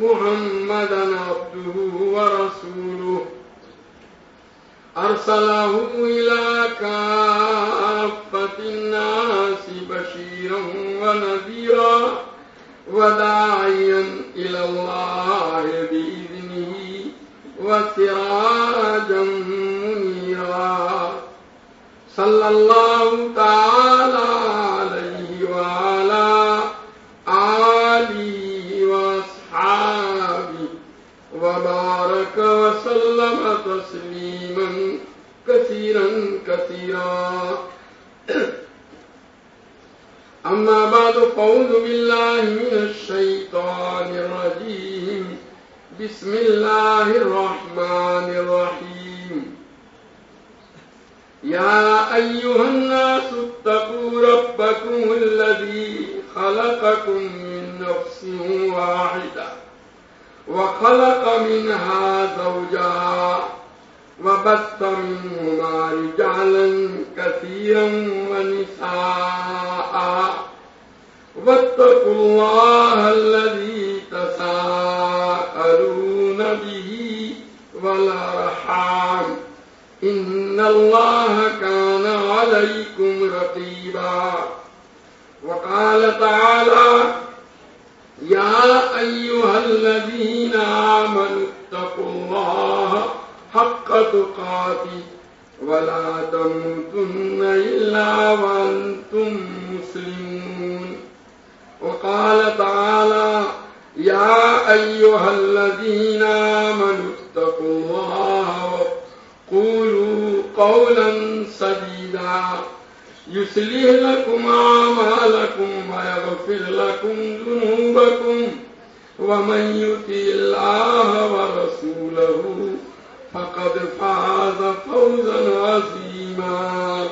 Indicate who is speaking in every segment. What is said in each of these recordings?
Speaker 1: محمدا عبده ورسوله. أرسله إلى كافة الناس بشيرا ونذيرا وداعيا إلى الله بإذنه وسراجا منيرا. صلى الله تعالى وبارك وسلم تسليما كثيرا كثيرا. أما بعد، فأعوذ بالله من الشيطان الرجيم. بسم الله الرحمن الرحيم. يا أيها الناس اتقوا ربكم الذي خلقكم من نفس واحدة. وخلق منها زوجها وبث منهما رجالا كثيرا ونساء. واتقوا الله الذي تساءلون به والأرحام. إن الله كان عليكم رقيبا. وقال تعالى يا أيها الذين آمنوا اتقوا الله حق تقاته ولا تموتن إلا وأنتم مسلمون. وقال تعالى يا أيها الذين آمنوا اتقوا الله قولوا قولا سديدا. يسلح لكم أعمالكم ويغفر لكم ذنوبكم ومن يطع الله ورسوله فقد فاز فوزا عظيما.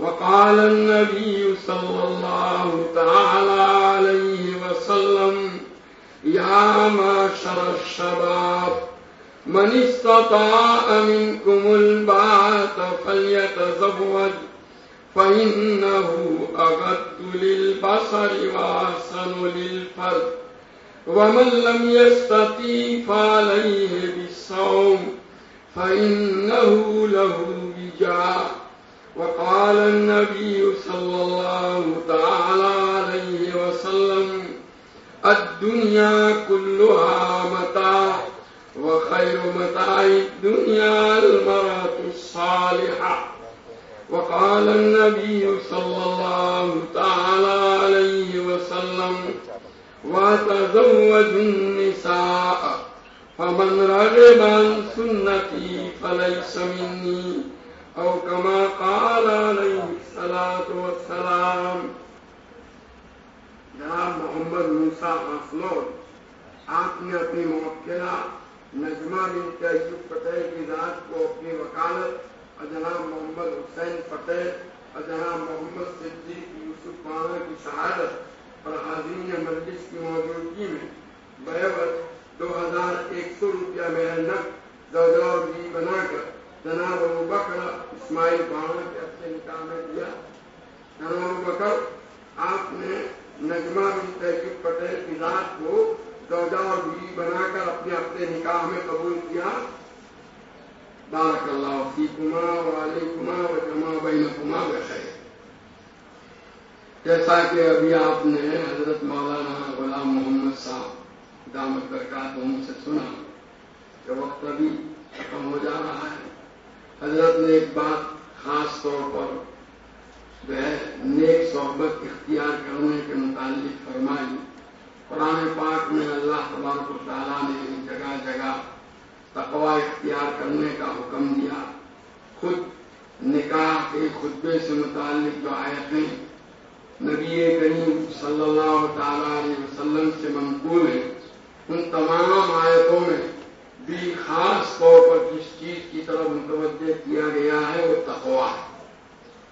Speaker 1: وقال النبي صلى الله تعالى عليه وسلم، يا معشر الشباب من استطاع منكم البعث فليتزوج فإنه أغد للبصر وأحسن للفرد ومن لم يستطيع فعليه بالصوم فإنه له بجاء وقال النبي صلى الله تعالى عليه وسلم الدنيا كلها متاع الدنيا المرأة الصالحة. وقال النبي صلى الله تعالى عليه وسلم وتزوج النساء، فمن رغب عن سنتي فليس مني. أو كما قال عليه الصلاة والسلام جناب محمد موسیٰ افلور آپ نے اپنی موکلہ نجمہ بن تیب پٹیل کی ذات کو اپنی وکالت اور جناب محمد حسین پٹیل اور جناب محمد صدیق یوسف پانا کی شہادت اور حاضرین مجلس کی موجودگی میں برابر دو ہزار ایک سو روپیہ میرا نق زوجور بنا کر جناب ابو بکر اسماعیل پانا کے اپنے نکاح میں دیا۔ جناب ابو بکر، آپ نے نجمہ بن تحقیق پٹیل کی ذات کو زوجہ اور بیوی بنا کر اپنے اپنے نکاح میں قبول کیا۔ بارک اللہ فی کما والے کما و جمع بین کما بخیر۔ جیسا کہ ابھی آپ نے حضرت مولانا غلام محمد صاحب دامت برکات سے سنا کہ وقت ابھی ختم ہو جا رہا ہے۔ حضرت نے ایک بات خاص طور پر جو ہے نیک صحبت اختیار کرنے کے متعلق فرمائی۔ قرآن پاک میں اللہ تبارک و تعالیٰ نے جگہ جگہ تقوا اختیار کرنے کا حکم دیا۔ خود نکاح کے خطبے سے متعلق جو آیتیں نبی کریم صلی اللہ تعالی علیہ وسلم سے منقول ہیں، ان تمام آیتوں میں بھی خاص طور پر جس چیز کی طرف متوجہ کیا گیا ہے، وہ تقوا ہے۔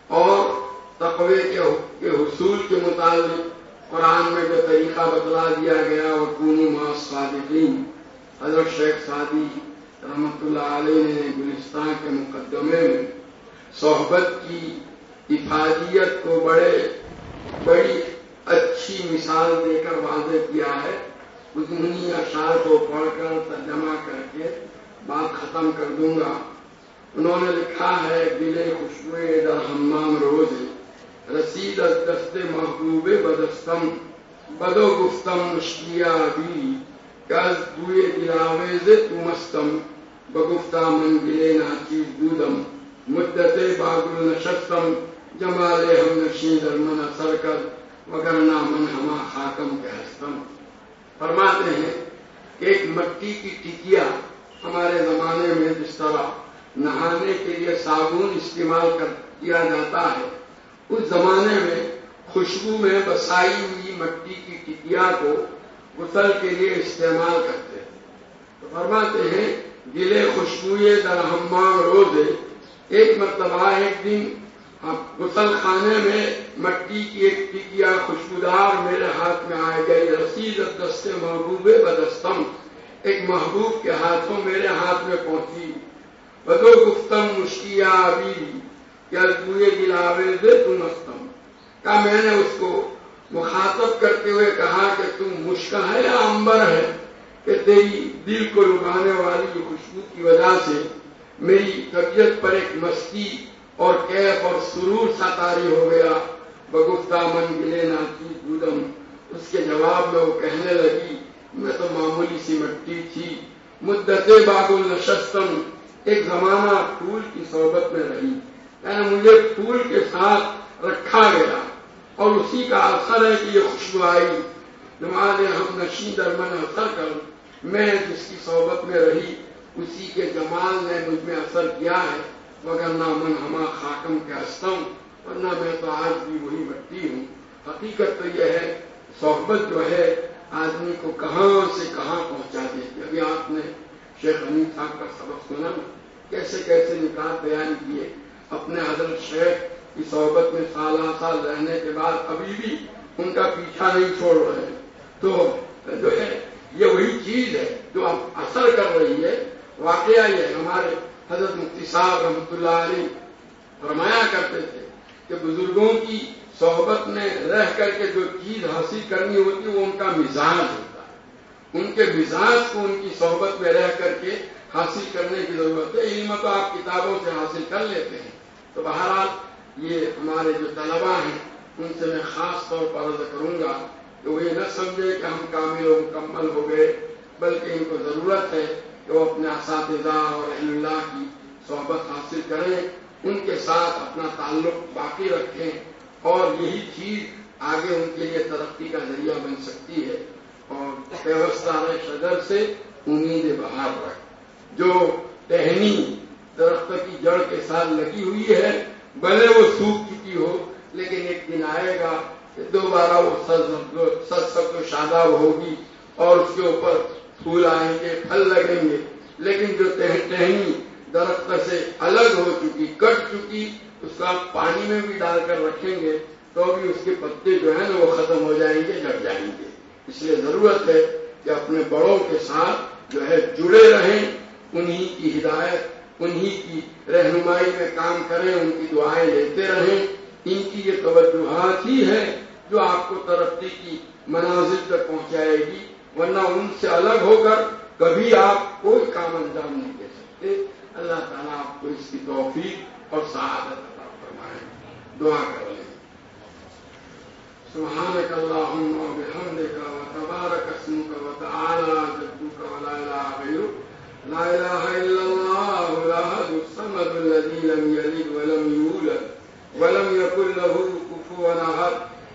Speaker 1: اور تقوی کے حصول کے مطابق قرآن میں جو طریقہ بتلا دیا گیا وہ ماں صادقین۔ حضرت شیخ سعدی رحمت اللہ علیہ نے گلستان کے مقدمے میں صحبت کی افادیت کو بڑے، بڑی اچھی مثال دے کر واضح کیا ہے۔ انہیں اشعار کو پڑھ کر ترجمہ کر کے بات ختم کر دوں گا۔ انہوں نے لکھا ہے دلے خوشبوئے در ہمام روز رسید از دست محبوب بدستم بدو گفتم مشکیا بھی گز دوئے دلاویز تو مستم بگفتا من گلے ناچیز دودم مدت باغل نشستم. جمال ہم نشین در من اثر کر وگرنا من ہما خاکم کے ہستم فرماتے ہیں کہ ایک مٹی کی ٹکیا ہمارے زمانے میں جس طرح نہانے کے لیے صابن استعمال کر کیا جاتا ہے اس زمانے میں خوشبو میں بسائی ہوئی مٹی کی ٹکیا کو غسل کے لیے استعمال کرتے ہیں۔ تو فرماتے ہیں، گلے خوشبوئے درہمان روزے، ایک مرتبہ ایک دن غسل خانے میں مٹی کی ایک ٹکیا خوشبودار میرے ہاتھ میں آئے گئی رسید دست محبوب بدستم، ایک محبوب کے ہاتھوں میرے ہاتھ میں پہنچی۔ بدو گفتم مشکیا ابھی کیا دوئے دلاوے دے تم استم کا میں نے اس کو مخاطب کرتے ہوئے کہا کہ تم مشکل ہے یا امبر ہے کہ تیری دل کو لگانے والی خوشبو کی وجہ سے میری طبیعت پر ایک مستی اور کیف اور سرور ساتاری ہو گیا۔ بگفتہ من گلے ناچی دودم اس کے جواب میں وہ کہنے لگی، میں تو معمولی سی مٹی تھی۔ مدت باغ النشستم ایک زمانہ پھول کی صحبت میں رہی۔ یعنی مجھے پھول کے ساتھ رکھا گیا اور اسی کا اثر ہے کہ یہ خوشبو آئی نماز ہم نشین درمن اثر کر میں جس کی صحبت میں رہی، اسی کے جمال نے مجھ میں اثر کیا ہے۔ مگر نہ من ہما خاکم کے استم ورنہ میں تو آج بھی وہی مٹی ہوں۔ حقیقت تو یہ ہے، صحبت جو ہے، آدمی کو کہاں سے کہاں پہنچا دیتی ابھی آپ نے شیخ حمید صاحب کا سبق سنا، کیسے کیسے نکاح بیان کیے۔ اپنے حضرت شیخ کی صحبت میں سالہ سال رہنے کے بعد ابھی بھی ان کا پیچھا نہیں چھوڑ رہے تو جو ہے، یہ وہی چیز ہے جو اب اثر کر رہی ہے۔ واقعہ یہ ہمارے حضرت مفتی صاحب رحمۃ اللہ علیہ فرمایا کرتے تھے کہ بزرگوں کی صحبت میں رہ کر کے جو چیز حاصل کرنی ہوتی ہے، وہ ان کا مزاج ہوتا ہے۔ ان کے مزاج کو ان کی صحبت میں رہ کر کے حاصل کرنے کی ضرورت ہے۔ علم تو آپ کتابوں سے حاصل کر لیتے ہیں۔ تو بہرحال یہ ہمارے جو طلبا ہیں، ان سے میں خاص طور پر عرض کروں گا کہ وہ یہ نہ سمجھے کہ ہم کامل و مکمل ہو گئے، بلکہ ان کو ضرورت ہے کہ وہ اپنے اساتذہ اور اللہ کی صحبت حاصل کریں، ان کے ساتھ اپنا تعلق باقی رکھیں اور یہی چیز آگے ان کے لیے ترقی کا ذریعہ بن سکتی ہے۔ اور پیوستہ شجر سے امید بہار رکھ۔ جو ٹہنی درخت کی جڑ کے ساتھ لگی ہوئی ہے۔ بھلے وہ سوکھ چکی ہو، لیکن ایک دن آئے گا کہ دوبارہ وہ سب سب تو شاداب ہوگی اور اس کے اوپر پھول آئیں گے، پھل لگیں گے۔ لیکن جو ٹہنی درخت سے الگ ہو چکی، کٹ چکی، اس کا پانی میں بھی ڈال کر رکھیں گے تو بھی اس کے پتے جو ہیں نا وہ ختم ہو جائیں گے، جڑ جائیں گے۔ اس لیے ضرورت ہے کہ اپنے بڑوں کے ساتھ جو ہے جڑے رہیں، انہی کی ہدایت انہی کی رہنمائی میں کام کریں، ان کی دعائیں لیتے رہیں۔ ان کی یہ توجہات ہی ہے جو آپ کو ترقی کی مناظر تک پہنچائے گی، ورنہ ان سے الگ ہو کر کبھی آپ کوئی کام انجام نہیں دے سکتے۔ اللہ تعالیٰ آپ کو اس کی توفیق اور سعادت فرمائے۔ دعا کر لیں۔ سبحانك اللهم وبحمدك وتبارك اسمك وتعالى جدك ولا إله غيرك لا إله إلا الله الأحد الصمد الذي لم يلد ولم يولد ولم يكن له كفوا أحد.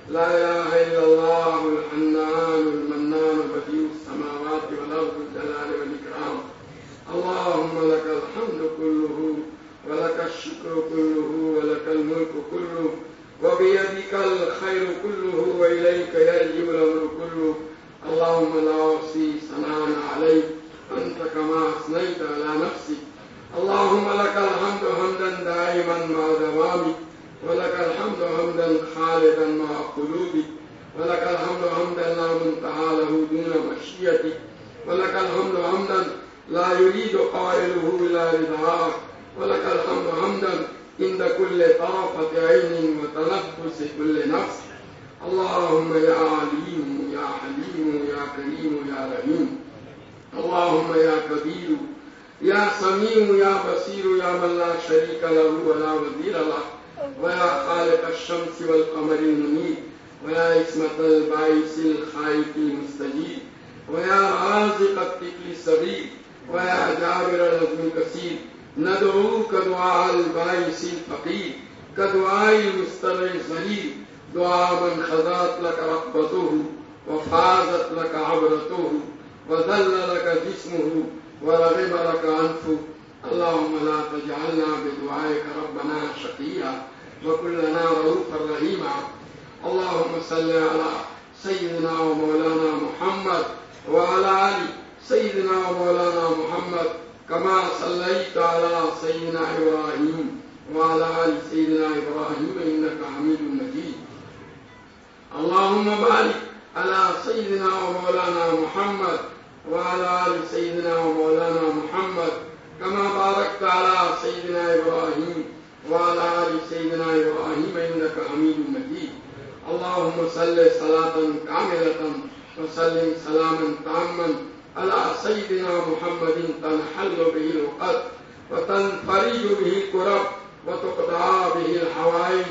Speaker 1: لا إله إلا الله الحنان المنان بديع السماوات والأرض الجلال والإكرام. اللهم لك الحمد كله ولك الشكر كله ولك الملك كله وبيدك الخير كله وإليك يرجع الأمر كله. اللهم لا أحصي ثناء عليك. أنت كما أثنيت على نفسك. اللهم لك الحمد حمدا دائما مع دوامك ولك الحمد حمدا خالدا مع قلوبك ولك الحمد حمدا لا منتهى له دون مشيتك ولك الحمد حمدا لا يريد قائله إلا رضاك، ولك الحمد حمدا عند كل طرفة عين وتنفس كل نفس. اللهم يا عليم يا حليم يا كريم يا رحيم، اللهم يا كبير يا سميع يا بصير يا من لا شريك له ولا وزير له ويا خالق الشمس والقمر المنير ويا اسمة البعيس الخائف المستجيب ويا رازق الطفل الصغير ويا جابر النظم الكثير ندعوك دعاء البائس الفقير كدعاء المستمع الزهير دعاء من خضات لك رقبته وفازت لك عبرته وذل لك جسمه ورغم لك أنفه اللهم لا تجعلنا بدعائك ربنا شقيا وكلنا رؤوفا رحيما. اللهم صل على سيدنا ومولانا محمد وعلى آل سيدنا ومولانا محمد كما صليت على سيدنا إبراهيم وعلى آل سيدنا إبراهيم إنك حميد مجيد. اللهم بارك على سيدنا ومولانا محمد وعلى آل سيدنا ومولانا محمد كما باركت على سيدنا إبراهيم وعلى آل سيدنا إبراهيم إنك حميد مجيد. اللهم صل صلاة كاملة وسلم سلاما تاما على سيدنا محمد تنحل به الوقت وتنفرج به الكرب وتقطع به الحوائج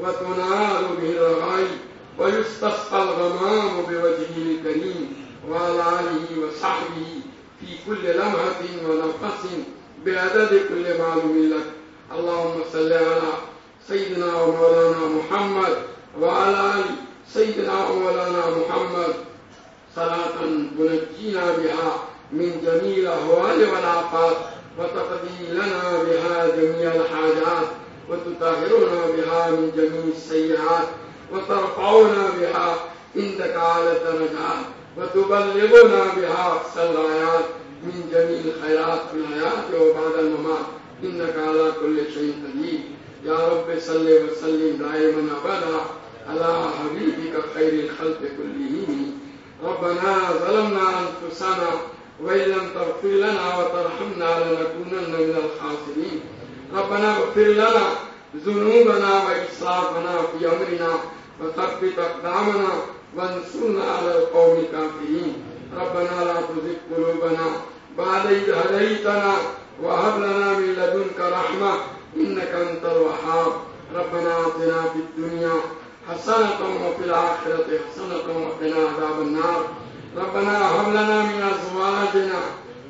Speaker 1: وتنال به الرغائب ويستسقى الغمام بوجهه الكريم. وعلى آله وصحبه في كل لمحة ونفس بعدد كل معلوم لك. اللهم صل على سيدنا ومولانا محمد وعلى آل سيدنا ومولانا محمد. صلاة تنجينا بها من جميع الأهوال والآفات وتقضي لنا بها جميع الحاجات وتطهرنا بها من جميع السيئات وترفعنا بها عندك على الدرجات وتبلغنا بها أقصى الغايات من جميع الخيرات في الحياة وبعد الممات. إنك على كل شيء قدير. يا رب صل وسلم دائما أبدا على حبيبك خير الخلق كلهم. ربنا ظلمنا أنفسنا وإن لم تغفر لنا وترحمنا لنكونن من الخاسرين. ربنا اغفر لنا ذنوبنا وإسرافنا في أمرنا وثبت أقدامنا وانصرنا على القوم الكافرين. ربنا لا تزغ قلوبنا بعد إذ هديتنا وهب لنا من لدنك رحمة إنك أنت الوهاب. ربنا آتنا في الدنيا حسنة وفي الآخرة حسنة وقنا عذاب النار. ربنا هب لنا من أزواجنا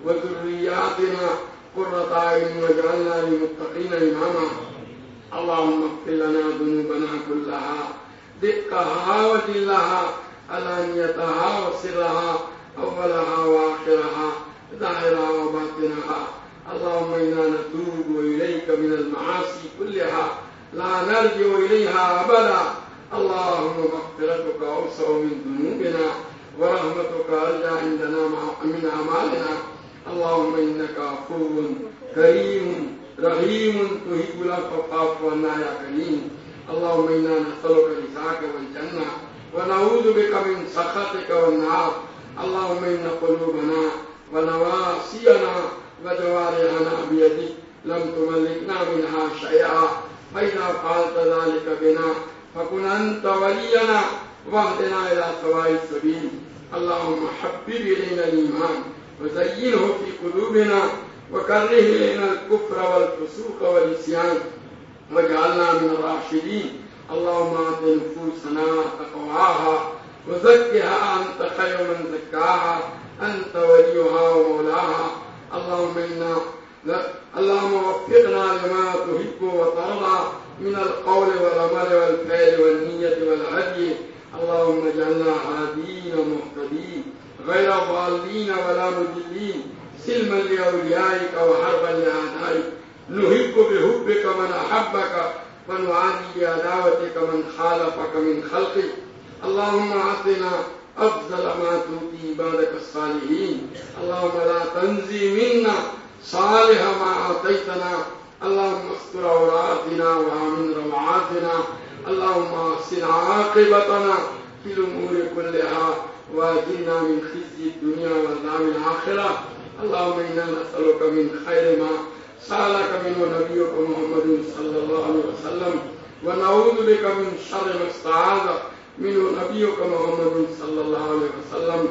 Speaker 1: وذرياتنا قرة أعين واجعلنا للمتقين إماما. اللهم اغفر لنا ذنوبنا كلها. دقها وجلها علانيتها وسرها أولها وآخرها ظاهرها وباطنها اللهم إنا نتوب إليك من المعاصي كلها لا نرجع إليها أبدا اللهم مغفرتك أوسع من ذنوبنا ورحمتك أرجى عندنا من أعمالنا اللهم إنك عفو كريم رحيم تحب العفو فاعف عنا يا كريم اللهم إنا نسألك رزاك والجنة ونعوذ بك من سخطك والنار. اللهم إن قلوبنا ونواسينا وجوارحنا بيدك لم تملكنا منها شيئا. فإذا فعلت ذلك بنا فكن أنت ولينا. واهدنا إلى سواء السبيل. اللهم حبب إلينا الإيمان وزينه في قلوبنا وكره إلينا الكفر والفسوق والعصيان. واجعلنا من الراشدين. اللهم آت نفوسنا تقواها وزكها أنت خير من زكاها. أنت وليها ومولاها. اللهم إنا اللهم وفقنا لما تحب وترضى من القول والعمل والفعل والنية والهدي. اللهم اجعلنا هادين مهتدين غير ضالين ولا مضلين. سلما لأوليائك وحربا لأعدائك. نحب بحبك من احبا کا من أحبك ونعادي بعداوتك، من خالفك من خلقك. اللهم اعطنا افضل ما تؤتي عبادك الصالحين. اللهم لا تنزي منا صالح ما اعطيتنا اللهم استر عوراتنا وامن روعاتنا. اللهم احسن عاقبتنا في الامور كلها واجلنا من خزي الدنيا وعذاب الاخره اللهم انا نسالك من خير ما سألك منه نبيك محمد صلى الله عليه وسلم ونعوذ بك من شر ما استعاذ منه نبيك محمد صلى الله عليه وسلم.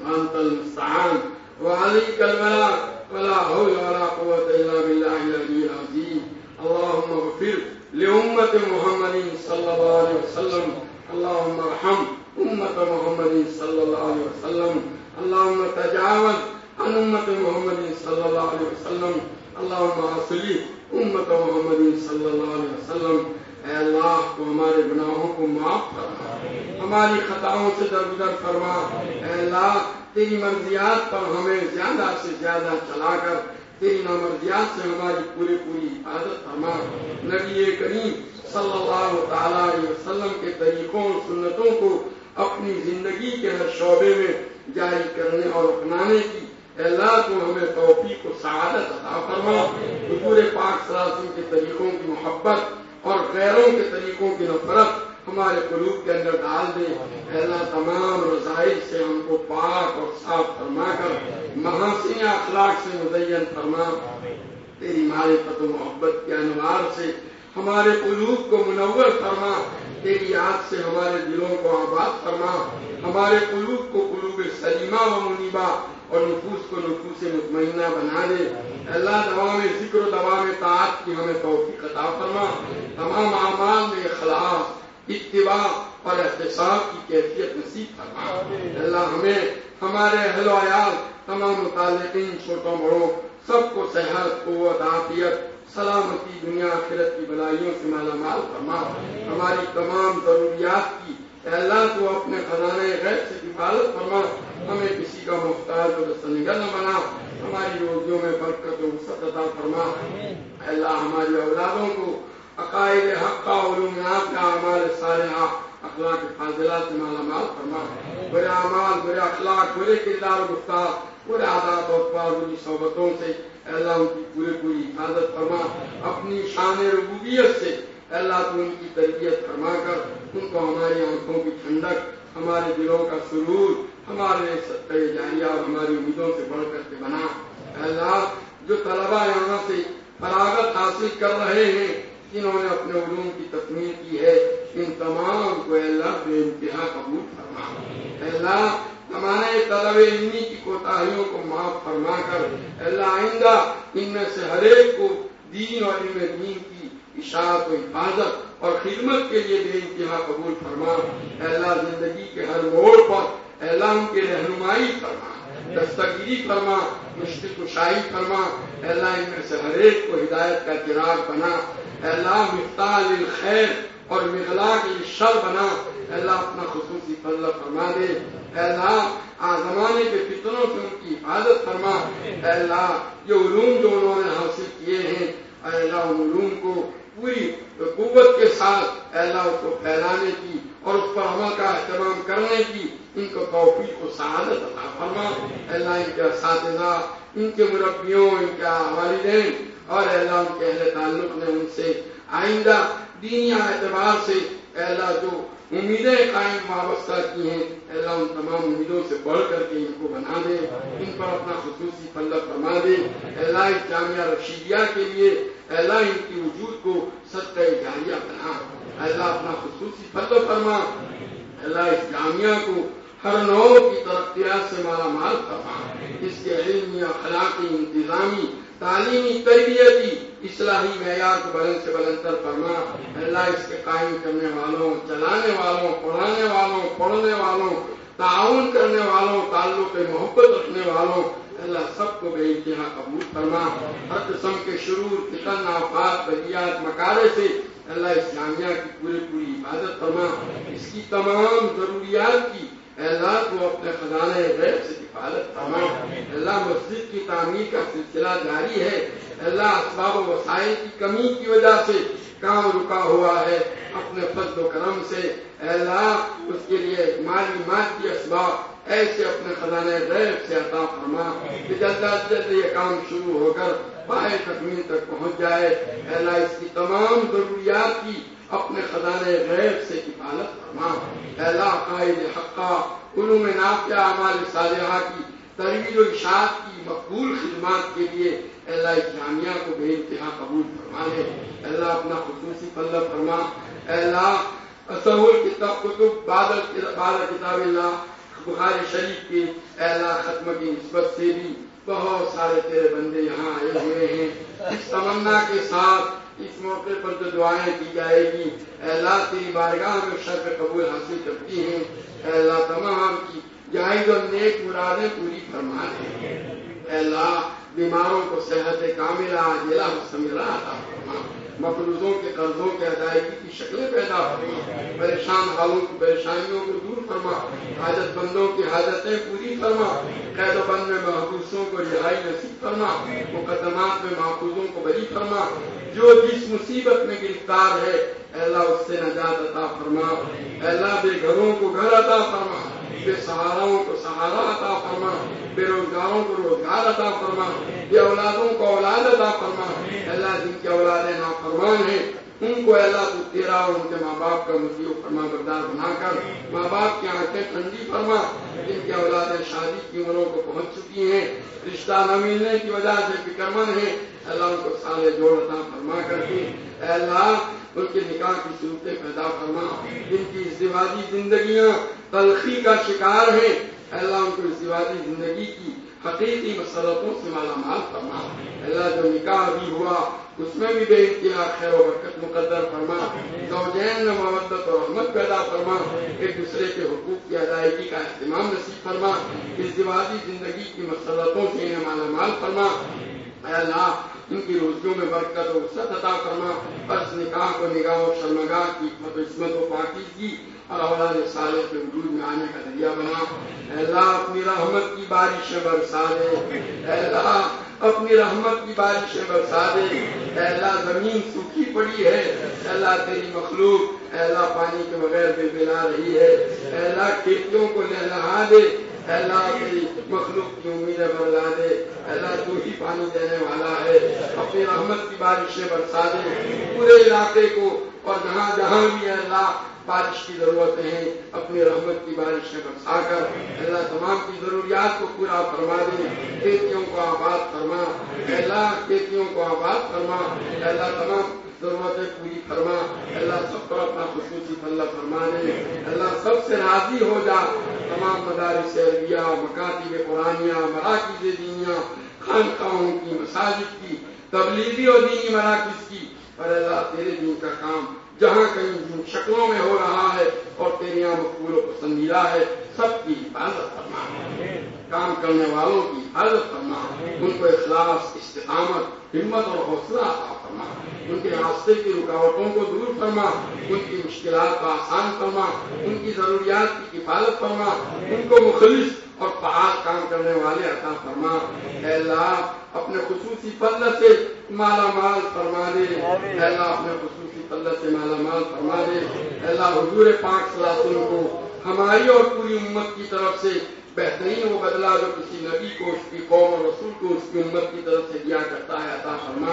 Speaker 1: وأنت المستعان وعليك البلاء ولا حول ولا قوة إلا بالله العلي العظيم. اللهم اغفر لأمة محمد صلى الله عليه وسلم. اللهم ارحم أمة محمد صلى الله عليه وسلم. اللهم تجاوز عن أمة محمد صلى الله عليه وسلم. اللهم اصلح أمة محمد صلى الله عليه وسلم اے اللہ تو ہمارے گناہوں کو معاف فرما ہماری خطاؤں سے درگزر فرما۔ اے اللہ تیری مرضیات پر ہمیں زیادہ سے زیادہ چلا کر تیری نامرضیات سے ہماری پوری پوری حفاظت فرما۔ نبی کریم صلی اللہ تعالی علیہ وسلم کے طریقوں اور سنتوں کو اپنی زندگی کے ہر شعبے میں جاری کرنے اور اپنانے کی اللہ تو ہمیں توفیق کو سعادت عطا فرما۔ حضور پاک صلی کے طریقوں کی محبت اور غیروں کے طریقوں کی نفرت ہمارے قلوب کے اندر ڈال دے اللہ، تمام رضائل سے ہم کو پاک اور صاف فرما کر، محاسن اخلاق سے مزین فرما۔ تیری مارے پت و محبت کے انوار سے ہمارے قلوب کو منور فرما، تیری یاد سے ہمارے دلوں کو آباد فرما۔ ہمارے قلوب کو قلوب سلیمہ و منیبا اور نفوس کو نفوس مطمئنہ بنا دے اللہ دوا میں، ذکر و دوا میں تعت کی ہمیں توفیق عطا فرما۔ تمام اعمال میں اخلاق اتباع اور احتساب کی کیفیت نصیب فرما۔ اللہ ہمیں، ہمارے اہل و عیال، تمام متعلقین، چھوٹوں، بڑوں، سب کو صحت، قوت، عافیت سلامتی دنیا آخرت کی بلائیوں سے مالا مال فرما۔ ہماری تمام ضروریات کی اللہ تو اپنے خزانے غیر سے حفاظت فرما۔ ہمیں کسی کا محتاج اور سنگل نہ بنا۔ ہماری روزیوں میں برکت و وسط عطا فرما۔ اللہ، ہماری اولادوں کو عقائد حق کا علومات کا اعمال صالحہ اخلاق فاضلہ سے مالا مال فرما۔ برے اعمال، برے اخلاق، برے کردار گفتار، برے عادات اور فاضلی صحبتوں سے اللہ ان کی پورے پوری حفاظت فرما، اپنی شان ربوبیت سے۔ اللہ تو ان کی تربیت فرما کر، ان کو ہماری آنکھوں کی ٹھنڈک، ہمارے دلوں کا سرور، ہمارے ستر جاریہ اور ہماری امیدوں سے بڑھ کر کے بنا۔ اللہ، جو طلبا یہاں سے فراغت حاصل کر رہے ہیں جنہوں نے اپنے علوم کی تکمیل کی ہے، ان تمام کو اللہ بے انتہا قبول فرما۔ اللہ ہمارے طلب علمی کی کوتاہیوں کو معاف فرما کر، اللہ آئندہ ان میں سے ہر ایک کو دین اور علم دین کی اشاعت و حفاظت اور خدمت کے لیے بے انتہا قبول فرما۔ اللہ زندگی کے ہر موڑ پر اللہ ان کی رہنمائی فرما، دستگیری فرما مشکل کشائی فرما۔ اللہ ان میں سے ہر ایک کو ہدایت کا چراغ بنا۔ اللہ مفتال الخیر اور مغلا کی شر بنا۔ اللہ، اپنا خصوصی فضل فرما دے۔ اللہ زمانے کے فطروں سے ان کی حفاظت فرما۔ اللہ، یہ علوم جو انہوں نے حاصل کیے ہیں اللہ، ان علوم کو پوری قوت کے ساتھ اللہ کو پھیلانے کی اور اس پر عمل کا اہتمام کرنے کی ان کو توفیق کو سعادت عطا فرما۔ اللہ، ان کے اساتذہ، ان کے مربیوں، ان کے والدین اور اللہ ان کے اہل تعلق نے ان سے آئندہ دینی اعتبار سے اللہ جو امیدیں قائم وابستہ کی ہیں اللہ ان تمام امیدوں سے بڑھ کر کے ان کو بنا دے ان پر اپنا خصوصی فلت فرما دے اللہ اس جامعہ رشیدیہ کے لیے اللہ ان کی وجود کو سب جاریہ بنا۔ اللہ اپنا خصوصی فل فرما۔ اللہ اس جامعہ کو ہر نو کی ترقیات سے مالا مال فرما۔ اس کے علمی اخلاقی انتظامی تعلیمی تربیتی اصلاحی معیار کو بلند سے بلند تر فرما۔ اللہ اس کے قائم کرنے والوں، چلانے والوں، پڑھانے والوں، پڑھنے والوں، تعاون کرنے والوں، تعلق محبت رکھنے والوں، اللہ سب کو بے انتہا قبول فرما۔ ہر قسم کے شرور فکن آفات، بدیات، مکارے سے اللہ اسلامیہ کی پوری پوری حفاظت فرما۔ اس کی تمام ضروریات کی اللہ کو اپنے خزانے غیر سے حفاظت فرما اللہ مسجد کی تعمیر کا سلسلہ جاری ہے۔ اللہ اسباب و وسائل کی کمی کی وجہ سے کام رکا ہوا ہے۔ اپنے فضل و کرم سے اللہ اس کے لیے مالی مادی اسباب ایسے اپنے خزانے غیر سے عطا فرما۔ کہ جلد از جلد یہ کام شروع ہو کر پائے تکمیل تک پہنچ جائے۔ اللہ اس کی تمام ضروریات کی اپنے خزانے غیب سے حفاظت فرما۔ اللہ، قائد حقہ علوم نافیہ عمال صالحہ کی ترویج و اشاعت کی مقبول خدمات کے لیے اللہ اسلامیہ کو بے انتہا قبول فرما لے۔ اللہ، اپنا خصوصی پلہ فرما۔ اللہ سہول کتاب، کتب، بادل کتاب اللہ، بخاری شریف کی اللہ ختم کی نسبت سے بھی بہت سارے تیرے بندے یہاں آئے ہوئے ہیں۔ اس تمنا کے ساتھ اس موقع پر جو دعائیں کی جائے گی اللہ تیری بارگاہ میں شرف قبول حاصل کرتی ہیں۔ اللہ تمام کی جائز اور نیک مرادیں پوری فرما دیں اللہ بیماروں کو صحت کاملہ ضلع سمجھ رہا تھا مقروضوں کے قرضوں کے ادائیگی کی شکلیں پیدا ہوئی پریشان حالوں کی پریشانیوں کو دور فرما۔ حاجت بندوں کی حاجتیں پوری فرما۔ قید و بند میں محفوظوں کو رہائی نصیب فرما۔ مقدمات میں محفوظوں کو بری فرما۔ جو جس مصیبت میں گرفتار ہے اللہ اس سے نجات عطا فرما۔ اللہ بے گھروں کو گھر عطا فرما۔ بے سہاراؤں کو سہارا عطا فرما بے روزگاروں کو روزگار عطا فرما بے اولادوں کو اولاد عطا فرما اللہ جن کی اولادیں نافرمان ہیں، ان کو اللہ تو تیرا اور ان کے ماں باپ کا مزید فرما بردار بنا کر ماں باپ کی آنکھیں ٹھنڈی فرما۔ جن کی اولادیں شادی کی عمروں کو پہنچ چکی ہیں، رشتہ نہ ملنے کی وجہ سے فکر مند ہیں۔ اللہ ان کو سالے جوڑ عطا فرما کر کے اللہ ان کے نکاح کی صورتیں پیدا فرما جن کی ازدواجی زندگیاں تلخی کا شکار ہیں۔ اللہ ان کو ازدواجی زندگی کی حقیقی مسلطوں سے مالا مال فرما۔ اللہ جو نکاح بھی ہوا، اس میں بھی بے انتہا خیر و برکت مقدر فرما۔ زوجین میں محبت اور رحمت پیدا فرما۔ ایک دوسرے کے حقوق کی ادائیگی کا اہتمام نصیب فرما۔ ازدواجی زندگی کی مسلطوں سے انہیں مالا مال فرما۔ اللہ ان کی روزیوں میں برکت و وسط عطا فرما، بس نکاح کو نگاہ و شرمگاہ کی عصمت و پاکی کی اور اولاد صالح کے وجود میں آنے کا ذریعہ بنا۔ اللہ، اپنی رحمت کی بارشیں برسا دے۔ اللہ، اپنی رحمت کی بارشیں برسا دے۔ اللہ، زمین سوکھی پڑی ہے۔ اللہ، تیری مخلوق اللہ، پانی کے بغیر بے بلا رہی ہے۔ اللہ کھیتیوں کو لہلا دے۔ اللہ کی مخلوق کی امیدیں برلا دے۔ اللہ تو ہی پانی دینے والا ہے۔ اپنی رحمت کی بارشیں برسا دے۔ پورے علاقے کو اور جہاں جہاں بھی اللہ بارش کی ضرورت ہے اپنی رحمت کی بارشیں برسا کر اللہ تمام کی ضروریات کو پورا فرما دے۔ کھیتیوں کو آباد فرما۔ اللہ کھیتیوں کو آباد فرما۔ اللہ تمام ضرورتیں پوری فرما۔ اللہ سب پر اپنا خصوصی پلہ فرما دے اللہ سب سے راضی ہو جا۔ تمام مدارس عربیہ مکاتی قرآنیہ مراکز دینیا خانقاہوں کی، مساجد کی، تبلیغی اور دینی مراکز کی۔ اور اللہ تیرے دین کا کام جہاں کہیں جن شکلوں میں ہو رہا ہے اور تیرے یہاں مقبول و پسندیدہ ہے، سب کی حفاظت کرنا کام کرنے والوں کی حفاظت کرنا ان کو اخلاص، استقامت، ہمت اور حوصلہ فرما۔ ان کے راستے کی رکاوٹوں کو دور فرما۔ ان کی مشکلات کو آسان فرما۔ ان کی ضروریات کی حفاظت فرما۔ ان کو مخلص اور فعال کام کرنے والے عطا فرما۔ اے اللہ، اپنے خصوصی پل سے مالا مال فرما دے۔ اے اللہ، اپنے خصوصی پل سے مالا مال فرما دے۔ اے اللہ، حضور پاک سلاسن کو ہماری اور پوری امت کی طرف سے بہترین وہ بدلا جو کسی نبی کو، اس کی قوم اور رسول کو، اس کی امت کی طرف سے دیا کرتا ہے، عطا فرما۔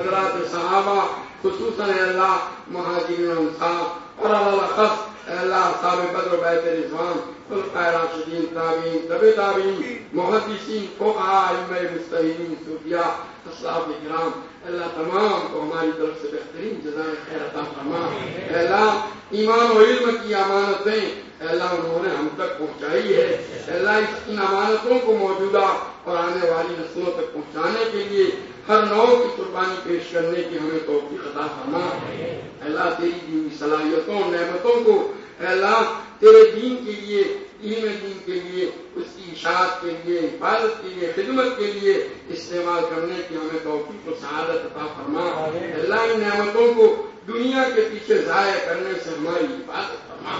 Speaker 1: حضرات صحابہ، خصوصاً اللہ، مہاجرین انصاف اور اللہ خص اللہ صاحب بدر بیت رضوان خلقۂ راشدین تابعین طب تابعین، محدثین، فقہا علم مستحین صوفیہ اسلاف کرام۔ اللہ تمام کو ہماری طرف سے بہترین جزائے خیر عطا فرما۔ اللہ، ایمان و علم کی امانتیں اللہ، انہوں نے ہم تک پہنچائی ہے۔ اللہ ان امانتوں کو موجودہ اور آنے والی نسلوں تک پہنچانے کے لیے ہر نو کی قربانی پیش کرنے کی ہمیں توفیق عطا فرما۔ اللہ، تیری دی صلاحیتوں نعمتوں کو اللہ تیرے دین کے لیے علم دین کے لیے اس کی اشاعت کے لیے حفاظت کے لیے خدمت کے لیے استعمال کرنے کی ہمیں توفیق و سعادت عطا فرما۔ اللہ ان نعمتوں کو دنیا کے پیچھے ضائع کرنے سے ہماری حفاظت فرما۔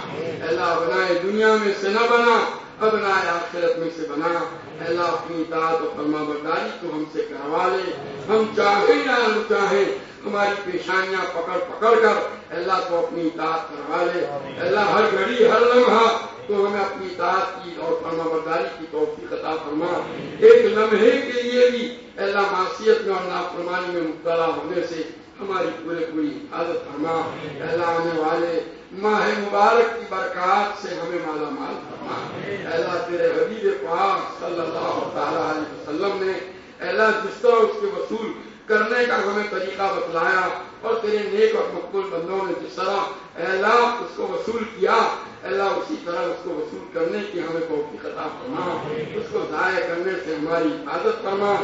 Speaker 1: اللہ بنائے دنیا میں سے نہ بنا۔ بنائے آخرت میں سے بنا۔ اللہ، اپنی اطاعت و فرما برداری کو ہم سے کروا لے۔ ہم چاہیں یا ہم چاہیں ہماری پیشانیاں پکڑ پکڑ کر اللہ کو اپنی اطاعت کروا لے۔ اللہ، ہر گھڑی، ہر لمحہ تو ہمیں اپنی اطاعت کی اور فرما برداری کی توفیق عطا فرما۔ ایک لمحے کے لیے بھی اللہ معاشیت میں اور نافرمانی میں مبتلا ہونے سے ہماری پورے پوری حفاظت فرما۔ اللہ، آنے والے ماہ مبارک کی برکات سے ہمیں مالا مال فرما۔ اللہ، تیرے حبیب پاک صلی اللہ تعالی علیہ وسلم نے اللہ، جس طرح اس کے وصول کرنے کا ہمیں طریقہ بتلایا اور تیرے نیک اور مقبول بندوں نے جس طرح اللہ اس کو وصول کیا اللہ، اسی طرح اس کو وصول کرنے کی ہمیں توفیق عطا فرما۔ اس کو ضائع کرنے سے ہماری حفاظت فرما۔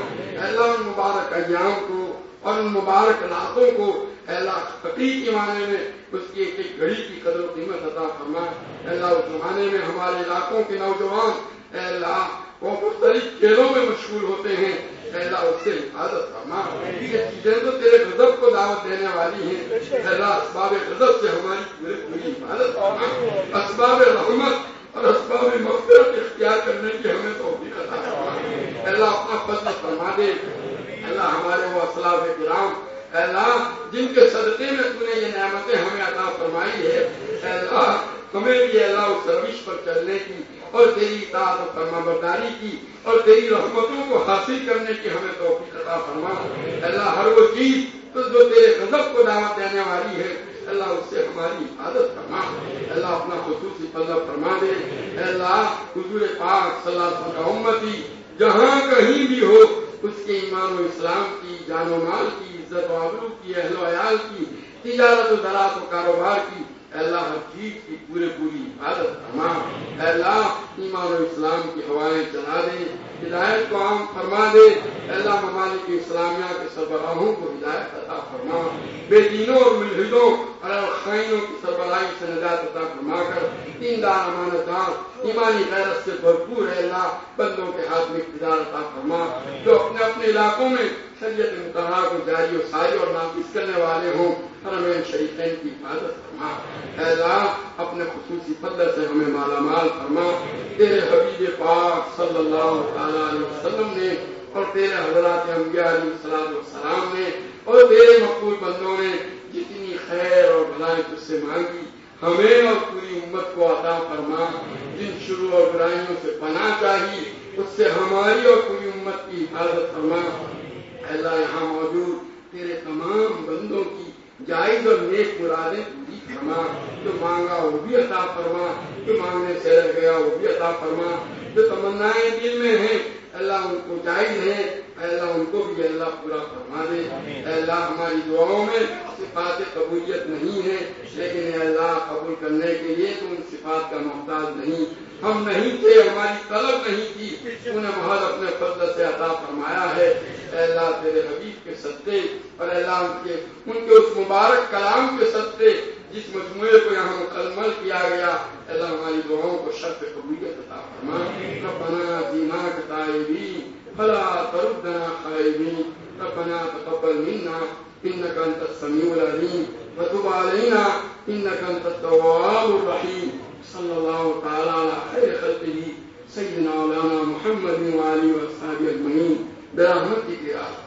Speaker 1: اللہ، ان مبارک ایام کو اور ان مبارک راتوں کو اللہ حقیقی معنی میں اس کی ایک ایک گھڑی کی قدر و قیمت عطا فرما اللہ، اس زمانے میں ہمارے علاقوں کے نوجوان اللہ، وہ مختلف کھیلوں میں مشغول ہوتے ہیں۔ اللہ، اس سے حفاظت فرما۔ یہ چیزیں تو تیرے غضب کو دعوت دینے والی ہیں۔ اللہ، اسباب غضب سے ہماری پوری پوری حفاظت فرما۔ اسباب رحمت اور اسباب مغفرت اختیار کرنے کی ہمیں تو عطا فرما۔ اللہ، اپنا فضل فرما دے۔ اللہ، ہمارے وہ اسلاف کرام اللہ جن کے صدقے میں تم نے یہ نعمتیں ہمیں عطا فرمائی ہے اللہ ہمیں بھی اللہ اس روش پر چلنے کی اور تیری اطاعت و فرما برداری کی اور تیری رحمتوں کو حاصل کرنے کی ہمیں توفیق عطا فرما۔ اللہ ہر وہ چیز تو جو تیرے غضب کو دعوت دینے والی ہے، اللہ اس سے ہماری حفاظت فرما۔ اللہ اپنا خصوصی فضل فرما دے۔ اللہ، حضور پاک صلی اللہ علیہ وسلم امتی، جہاں کہیں بھی ہو، اس کے ایمان و اسلام کی جان و مال کی عزت و آبرو کی، اہل و عیال کی، تجارت و زراعت و کاروبار کی۔ اللہ، ہر چیز کی پورے پوری حفاظت تمام اللہ، ایمان و اسلام کی ہوائیں چلا دے۔ ہدایت کو عام فرما دے۔ اللہ، ممالک اسلامیہ کے سربراہوں کو ہدایت عطا فرما۔ بے دینوں اور ملحدوں اور خائنوں کی سربراہی سے نجات عطا فرما کر۔ دیندار امانت دار ایمانی غیرت سے بھرپور ہے اللہ، بندوں کے ہاتھ میں اقتدار عطا فرما۔ جو اپنے اپنے علاقوں میں شریعت متحرہ کو جاری و ساری اور نافذ کرنے والے ہوں حرمین شریفین کی حفاظت فرما۔ اللہ، اپنے خصوصی فضل سے ہمیں مالا مال فرما۔ تیرے حبیب پاک صلی اللہ تعالی علیہ وسلم نے اور تیرے حضرات انبیاء علیہ السلام السلام نے اور تیرے مقبول بندوں نے جتنی خیر اور بلائیں تجھ سے مانگی، ہمیں اور پوری امت کو عطا فرما۔ جن شروع اور برائیوں سے پناہ چاہیے اس سے ہماری اور پوری امت کی حفاظت فرما۔ اللہ یہاں موجود، تیرے تمام بندوں کی جائز اور نیک مرادیں پوری فرما۔ جو مانگا وہ بھی عطا فرما، جو مانگنے سے رہ گیا وہ بھی عطا فرما۔ جو تمنائیں دل میں ہیں، اللہ ان کو جائز ہے۔ اللہ ان کو بھی اللہ پورا فرما دے اللہ ہماری دعاؤں میں صفات قبولیت نہیں ہے لیکن اللہ قبول کرنے کے لیے تو ان صفات کا محتاج نہیں۔ ہم نہیں تھے ہماری طلب نہیں تھی۔ انہیں محل اپنے فضل سے عطا فرمایا ہے۔ اللہ تیرے حبیب کے سطح اور اللہ ان کے ان کے اس مبارک کلام کے سطح جس مجموعے کو یہاں مکمل کیا گیا اللہ ہماری دعاؤں کو شرط قبولیت عطا فرما۔ ربنا دینا کتائبی فلا تردنا خائبین ربنا تقبل منا، إنك أنت السميع العليم. وتب علينا، إنك أنت التواب الرحيم. صلى الله تعالى على خير خلقه، سيدنا مولانا محمد وعلي وأصحابه أجمعين. برحمتك يا رب.